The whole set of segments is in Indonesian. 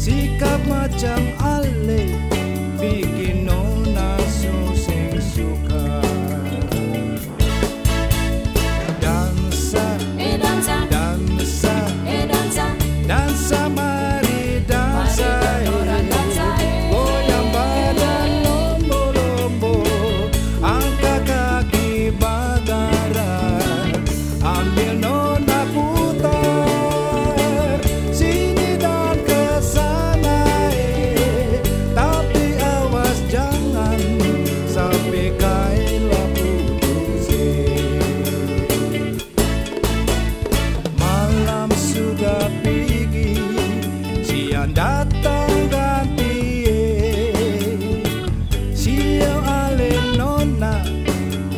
sikap macam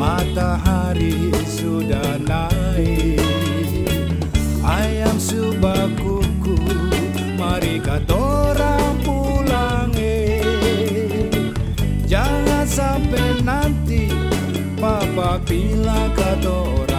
Matahari sudah naik Ayam subakuku, Mari katorang pulang eh. Jangan sampai nanti Papa pilih katorang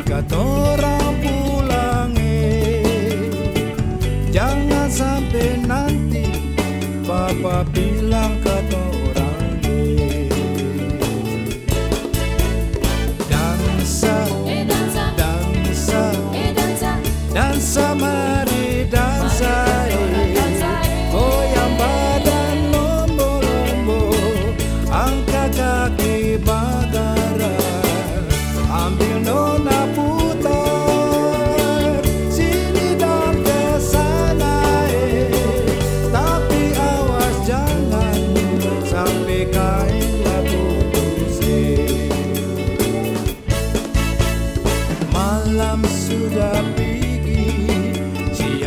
mi catorra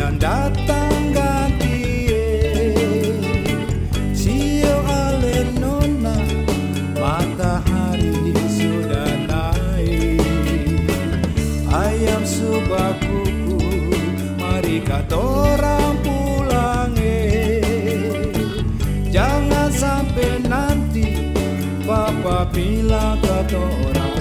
yang datang ganti Sio ale nona Matahari sudah naik. Ayam subakuku, Mari katorang pulang Jangan sampai nanti Papa bilang katorang